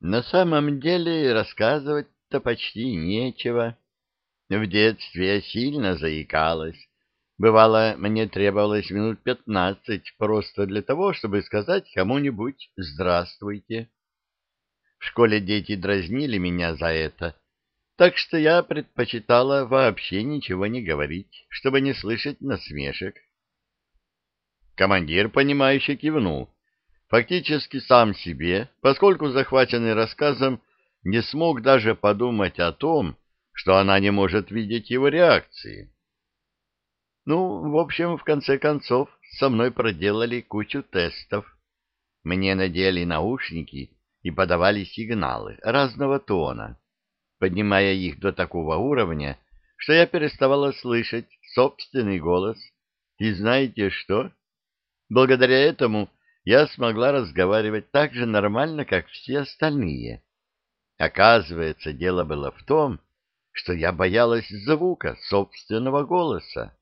На самом деле рассказывать-то почти нечего. В детстве я сильно заикалась. Бывало, мне требовалось минут пятнадцать просто для того, чтобы сказать кому-нибудь «здравствуйте». В школе дети дразнили меня за это, так что я предпочитала вообще ничего не говорить, чтобы не слышать насмешек. Командир, понимающе кивнул. Фактически сам себе, поскольку захваченный рассказом не смог даже подумать о том, что она не может видеть его реакции. Ну, в общем, в конце концов, со мной проделали кучу тестов. Мне надели наушники и подавали сигналы разного тона поднимая их до такого уровня, что я переставала слышать собственный голос. И знаете что? Благодаря этому я смогла разговаривать так же нормально, как все остальные. Оказывается, дело было в том, что я боялась звука собственного голоса.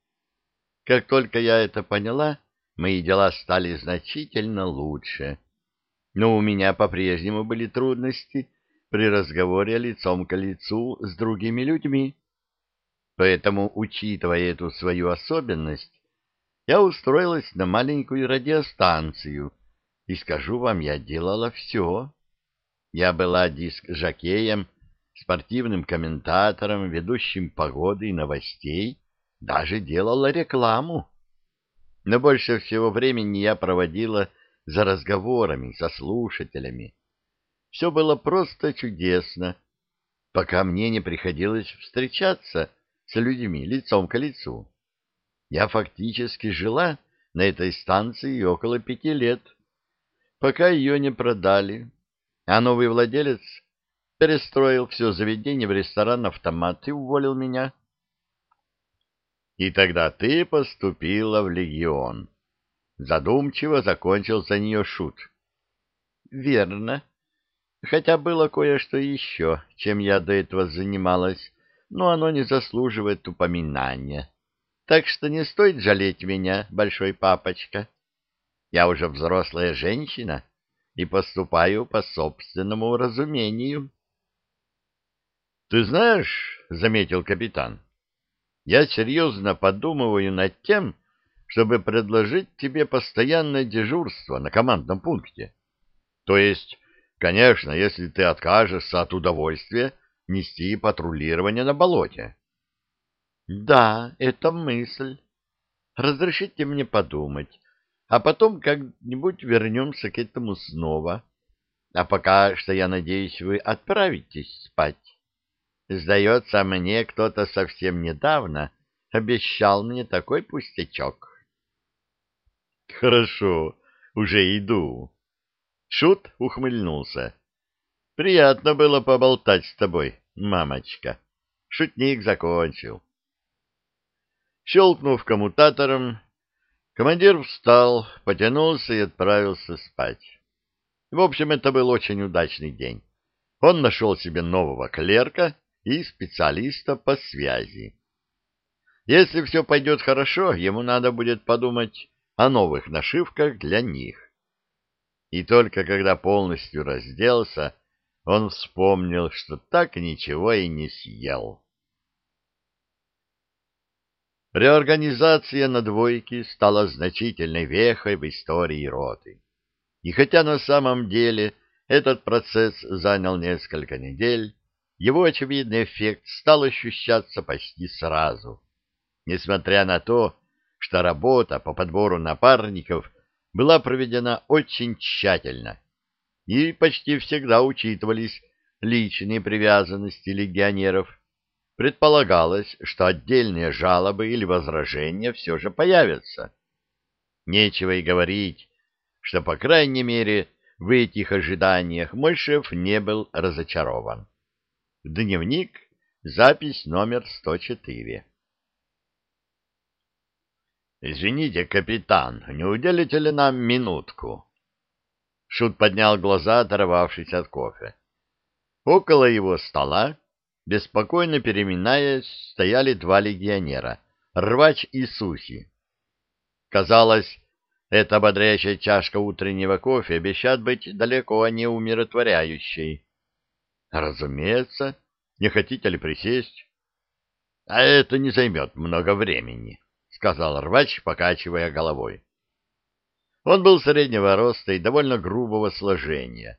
Как только я это поняла, мои дела стали значительно лучше. Но у меня по-прежнему были трудности при разговоре лицом к лицу с другими людьми. Поэтому, учитывая эту свою особенность, я устроилась на маленькую радиостанцию, и скажу вам, я делала все. Я была диск-жокеем, спортивным комментатором, ведущим погоды и новостей, даже делала рекламу. Но больше всего времени я проводила за разговорами со слушателями, все было просто чудесно, пока мне не приходилось встречаться с людьми лицом к лицу. Я фактически жила на этой станции около пяти лет, пока ее не продали, а новый владелец перестроил все заведение в ресторан-автомат и уволил меня. И тогда ты поступила в легион. Задумчиво закончил за нее шут. — Верно, Хотя было кое-что еще, чем я до этого занималась, но оно не заслуживает упоминания. Так что не стоит жалеть меня, большой папочка. Я уже взрослая женщина и поступаю по собственному разумению. — Ты знаешь, — заметил капитан, — я серьезно подумываю над тем, чтобы предложить тебе постоянное дежурство на командном пункте. То есть Конечно, если ты откажешься от удовольствия нести патрулирование на болоте. Да, это мысль. Разрешите мне подумать, а потом как-нибудь вернемся к этому снова. А пока что, я надеюсь, вы отправитесь спать. Сдается мне, кто-то совсем недавно обещал мне такой пустячок. Хорошо, уже иду. Шут ухмыльнулся. «Приятно было поболтать с тобой, мамочка». Шутник закончил. Щелкнув коммутатором, командир встал, потянулся и отправился спать. В общем, это был очень удачный день. Он нашел себе нового клерка и специалиста по связи. Если все пойдет хорошо, ему надо будет подумать о новых нашивках для них и только когда полностью разделся, он вспомнил, что так ничего и не съел. Реорганизация на двойке стала значительной вехой в истории роты. И хотя на самом деле этот процесс занял несколько недель, его очевидный эффект стал ощущаться почти сразу. Несмотря на то, что работа по подбору напарников была проведена очень тщательно, и почти всегда учитывались личные привязанности легионеров. Предполагалось, что отдельные жалобы или возражения все же появятся. Нечего и говорить, что, по крайней мере, в этих ожиданиях мой шеф не был разочарован. Дневник, запись номер 104. — Извините, капитан, не уделите ли нам минутку? Шут поднял глаза, оторвавшись от кофе. Около его стола, беспокойно переминаясь, стояли два легионера — Рвач и Сухи. Казалось, эта бодрящая чашка утреннего кофе обещает быть далеко не умиротворяющей. Разумеется. Не хотите ли присесть? А это не займет много времени, сказал рвач, покачивая головой. Он был среднего роста и довольно грубого сложения,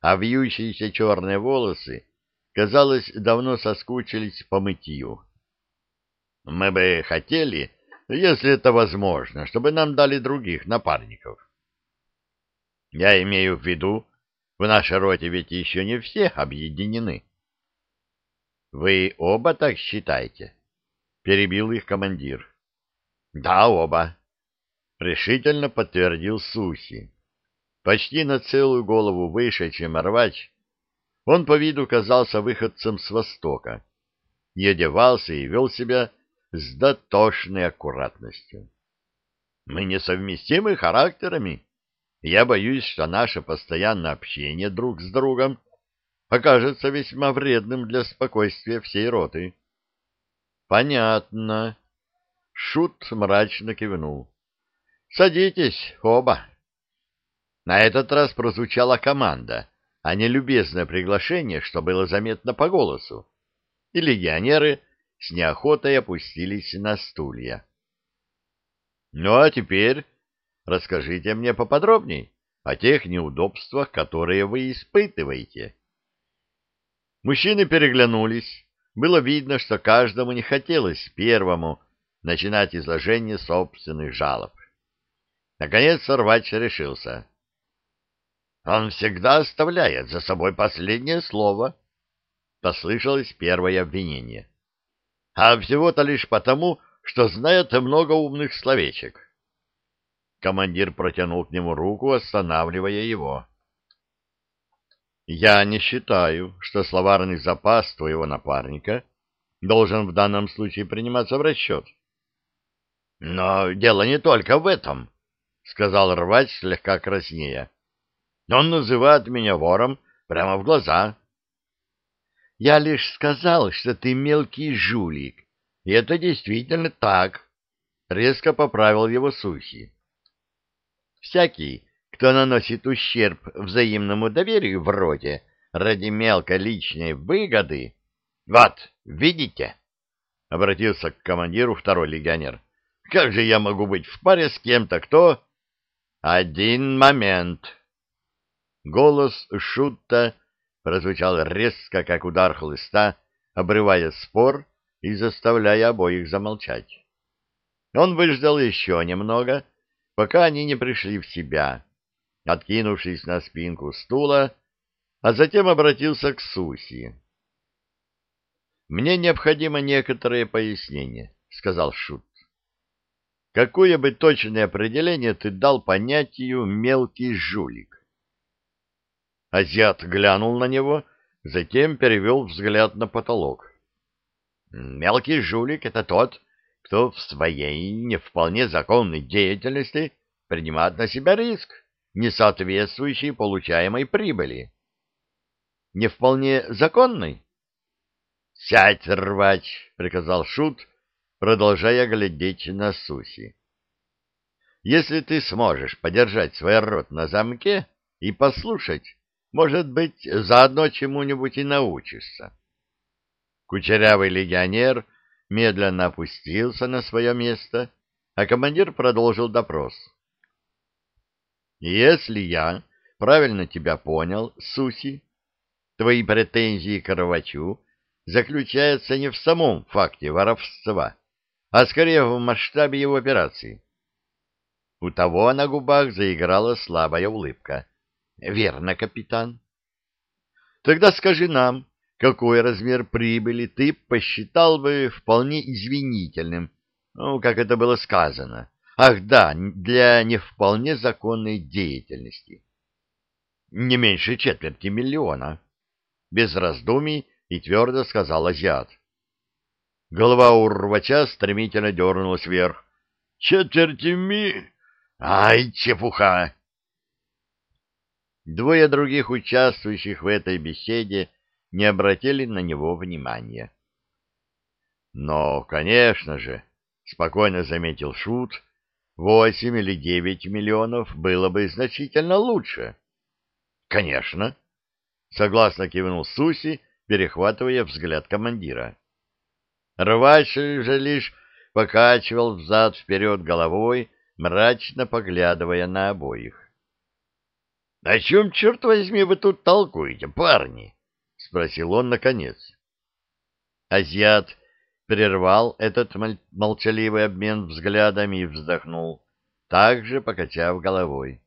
а вьющиеся черные волосы, казалось, давно соскучились по мытью. Мы бы хотели, если это возможно, чтобы нам дали других напарников. Я имею в виду, в нашей роте ведь еще не все объединены. Вы оба так считаете? Перебил их командир. Да, оба. Решительно подтвердил Суси. Почти на целую голову выше, чем рвач, он по виду казался выходцем с Востока. Не одевался и вел себя с дотошной аккуратностью. Мы несовместимы характерами. Я боюсь, что наше постоянное общение друг с другом окажется весьма вредным для спокойствия всей роты. — Понятно. Шут мрачно кивнул. — Садитесь, оба. На этот раз прозвучала команда, а не любезное приглашение, что было заметно по голосу. И легионеры с неохотой опустились на стулья. — Ну а теперь расскажите мне поподробней о тех неудобствах, которые вы испытываете. Мужчины переглянулись. Было видно, что каждому не хотелось первому начинать изложение собственных жалоб. Наконец Сорвач решился. «Он всегда оставляет за собой последнее слово», — послышалось первое обвинение. «А всего-то лишь потому, что знает много умных словечек». Командир протянул к нему руку, останавливая его. Я не считаю, что словарный запас твоего напарника должен в данном случае приниматься в расчет. — Но дело не только в этом, — сказал рвач слегка краснея. — Он называет меня вором прямо в глаза. — Я лишь сказал, что ты мелкий жулик, и это действительно так, — резко поправил его Сухий. Всякий, кто наносит ущерб взаимному доверию в роде ради мелкой личной выгоды... — Вот, видите? — обратился к командиру второй легионер. — Как же я могу быть в паре с кем-то, кто... — Один момент. Голос Шутта прозвучал резко, как удар хлыста, обрывая спор и заставляя обоих замолчать. Он выждал еще немного, пока они не пришли в себя откинувшись на спинку стула, а затем обратился к Суси. «Мне необходимо некоторое пояснение», — сказал Шут. «Какое бы точное определение ты дал понятию «мелкий жулик»?» Азиат глянул на него, затем перевел взгляд на потолок. «Мелкий жулик — это тот, кто в своей не вполне законной деятельности принимает на себя риск не соответствующей получаемой прибыли. Не вполне законной? — Сядь, рвач! — приказал Шут, продолжая глядеть на Суси. — Если ты сможешь подержать свой рот на замке и послушать, может быть, заодно чему-нибудь и научишься. Кучерявый легионер медленно опустился на свое место, а командир продолжил допрос. — если я правильно тебя понял, Суси, твои претензии к Рвачу заключаются не в самом факте воровства, а скорее в масштабе его операции. У того на губах заиграла слабая улыбка. Верно, капитан. Тогда скажи нам, какой размер прибыли ты посчитал бы вполне извинительным, ну, как это было сказано, Ах да, для не вполне законной деятельности. Не меньше четверти миллиона. Без раздумий и твердо сказал азиат. Голова у рвача стремительно дернулась вверх. Четверти ми... Ай, чепуха! Двое других участвующих в этой беседе не обратили на него внимания. Но, конечно же, спокойно заметил Шут, Восемь или девять миллионов было бы значительно лучше. Конечно. согласно кивнул Суси, перехватывая взгляд командира. Рвач же лишь покачивал взад-вперед головой, мрачно поглядывая на обоих. — О чем, черт возьми, вы тут толкуете, парни? — спросил он наконец. Азиат прервал этот молчаливый обмен взглядами и вздохнул, также покачав головой.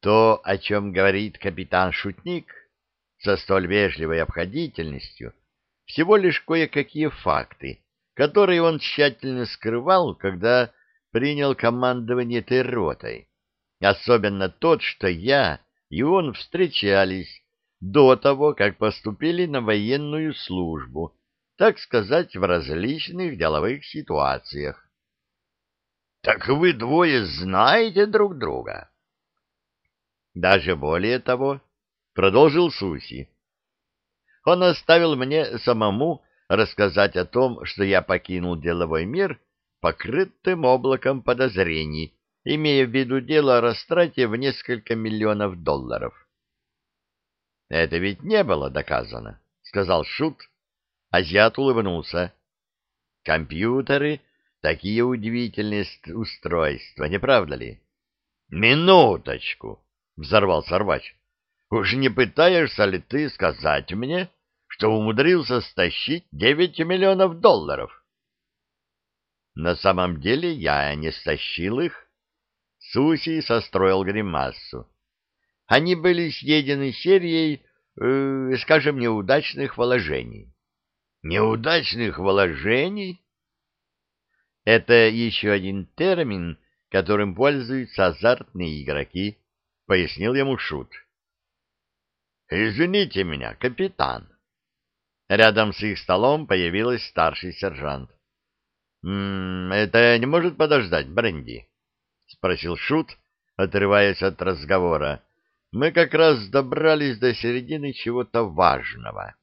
То, о чем говорит капитан-шутник, со столь вежливой обходительностью, всего лишь кое-какие факты, которые он тщательно скрывал, когда принял командование этой ротой. Особенно тот, что я и он встречались до того, как поступили на военную службу, так сказать, в различных деловых ситуациях. — Так вы двое знаете друг друга? Даже более того, продолжил Суси. Он оставил мне самому рассказать о том, что я покинул деловой мир покрытым облаком подозрений, имея в виду дело о растрате в несколько миллионов долларов. «Это ведь не было доказано», — сказал Шут. Азиат улыбнулся. «Компьютеры — такие удивительные устройства, не правда ли?» «Минуточку!» взорвался рвач. Уж не пытаешься ли ты сказать мне, что умудрился стащить девять миллионов долларов? На самом деле я не стащил их. Суси состроил гримасу. Они были съедены серией, э, скажем, неудачных вложений. Неудачных вложений? Это еще один термин, которым пользуются азартные игроки пояснил ему Шут. «Извините меня, капитан». Рядом с их столом появилась старший сержант. «М -м, «Это не может подождать, Бренди?» — спросил Шут, отрываясь от разговора. «Мы как раз добрались до середины чего-то важного».